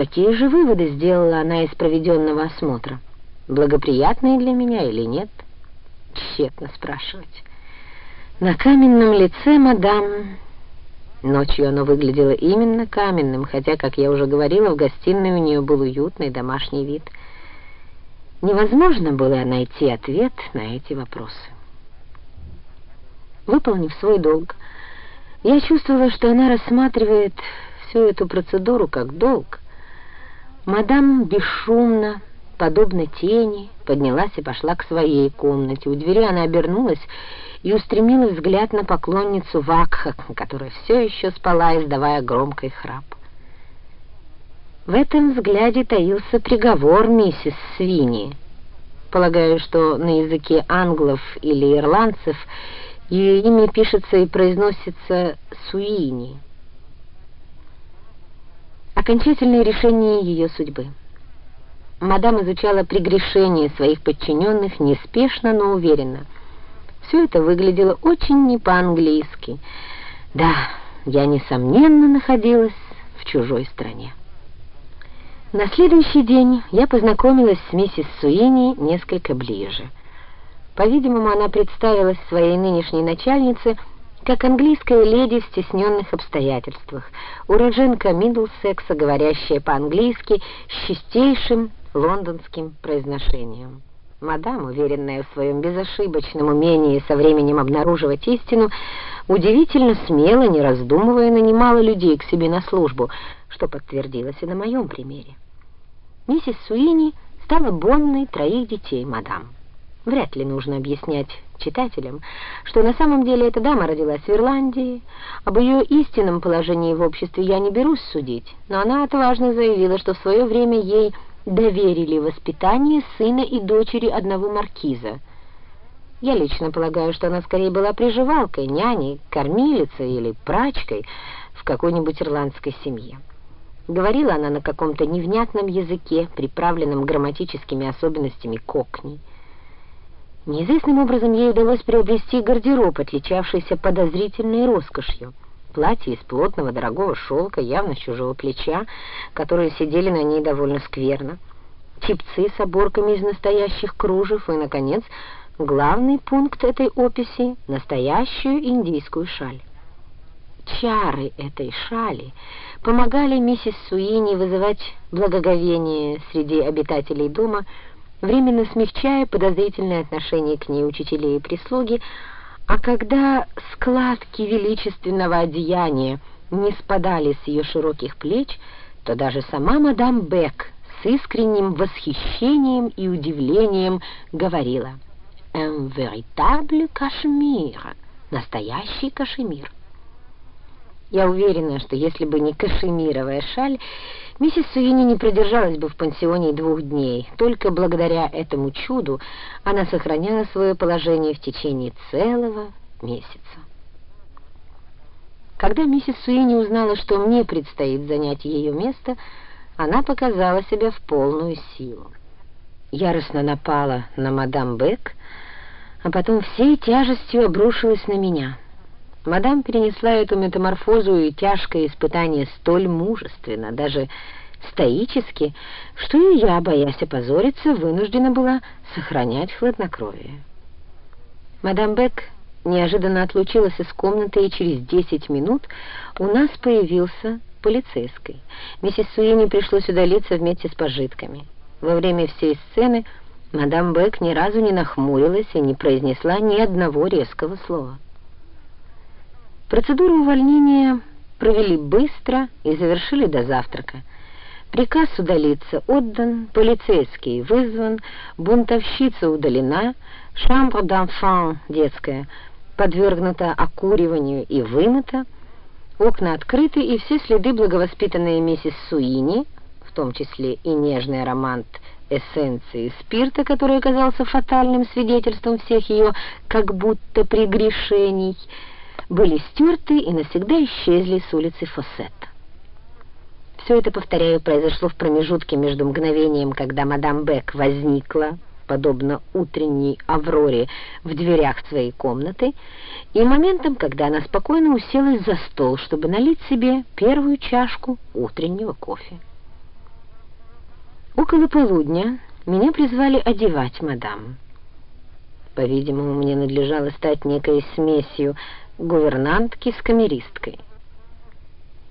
какие же выводы сделала она из проведенного осмотра? Благоприятные для меня или нет? Тщетно спрашивать. На каменном лице мадам... Ночью оно выглядело именно каменным, хотя, как я уже говорила, в гостиной у нее был уютный домашний вид. Невозможно было найти ответ на эти вопросы. Выполнив свой долг, я чувствовала, что она рассматривает всю эту процедуру как долг. Мадам бесшумно, подобно тени, поднялась и пошла к своей комнате. У двери она обернулась и устремила взгляд на поклонницу Вакха, которая все еще спала, издавая громкий храп. В этом взгляде таился приговор миссис Свини. Полагаю, что на языке англов или ирландцев ее имя пишется и произносится Суини. Окончательное решение ее судьбы. Мадам изучала прегрешения своих подчиненных неспешно, но уверенно — все это выглядело очень не по-английски. Да, я, несомненно, находилась в чужой стране. На следующий день я познакомилась с миссис Суини несколько ближе. По-видимому, она представилась своей нынешней начальнице как английская леди в стесненных обстоятельствах, уроженка Миддлсекса, говорящая по-английски с чистейшим лондонским произношением. Мадам, уверенная в своем безошибочном умении со временем обнаруживать истину, удивительно смело, не раздумывая, нанимала людей к себе на службу, что подтвердилось и на моем примере. Миссис Суини стала бонной троих детей мадам. Вряд ли нужно объяснять читателям, что на самом деле эта дама родилась в Ирландии. Об ее истинном положении в обществе я не берусь судить, но она отважно заявила, что в свое время ей доверили воспитание сына и дочери одного маркиза. Я лично полагаю, что она скорее была приживалкой, няней, кормилицей или прачкой в какой-нибудь ирландской семье. Говорила она на каком-то невнятном языке, приправленном грамматическими особенностями кокни. Неизвестным образом ей удалось приобрести гардероб, отличавшийся подозрительной роскошью — платье из плотного дорогого шелка, явно с чужого плеча, которые сидели на ней довольно скверно, чипцы с оборками из настоящих кружев и, наконец, главный пункт этой описи — настоящую индийскую шаль. Чары этой шали помогали миссис Суини вызывать благоговение среди обитателей дома, временно смягчая подозрительное отношение к ней учителей и прислуги, а когда складки величественного одеяния не спадали с ее широких плеч, то даже сама мадам Бек с искренним восхищением и удивлением говорила «Un véritable cachemire» — настоящий кашемир. Я уверена, что если бы не кашемировая шаль, Миссис Суини не продержалась бы в пансионе двух дней. Только благодаря этому чуду она сохраняла свое положение в течение целого месяца. Когда миссис Суини узнала, что мне предстоит занять ее место, она показала себя в полную силу. Яростно напала на мадам Бек, а потом всей тяжестью обрушилась на меня. Мадам перенесла эту метаморфозу и тяжкое испытание столь мужественно, даже стоически, что и я, боясь опозориться, вынуждена была сохранять хладнокровие. Мадам Бек неожиданно отлучилась из комнаты, и через десять минут у нас появился полицейский. Миссис Суини пришлось удалиться вместе с пожитками. Во время всей сцены мадам Бек ни разу не нахмурилась и не произнесла ни одного резкого слова. Процедуру увольнения провели быстро и завершили до завтрака. Приказ удалиться отдан, полицейский вызван, бунтовщица удалена, шамбр d'enfant детская подвергнута окуриванию и вымыта, окна открыты, и все следы благовоспитанной миссис Суини, в том числе и нежный аромат эссенции спирта, который оказался фатальным свидетельством всех ее как будто прегрешений, были стерты и навсегда исчезли с улицы Фоссетта. Все это, повторяю, произошло в промежутке между мгновением, когда мадам Бек возникла, подобно утренней авроре в дверях своей комнаты, и моментом, когда она спокойно уселась за стол, чтобы налить себе первую чашку утреннего кофе. Около полудня меня призвали одевать мадам. По-видимому, мне надлежало стать некой смесью гувернантки с камеристкой.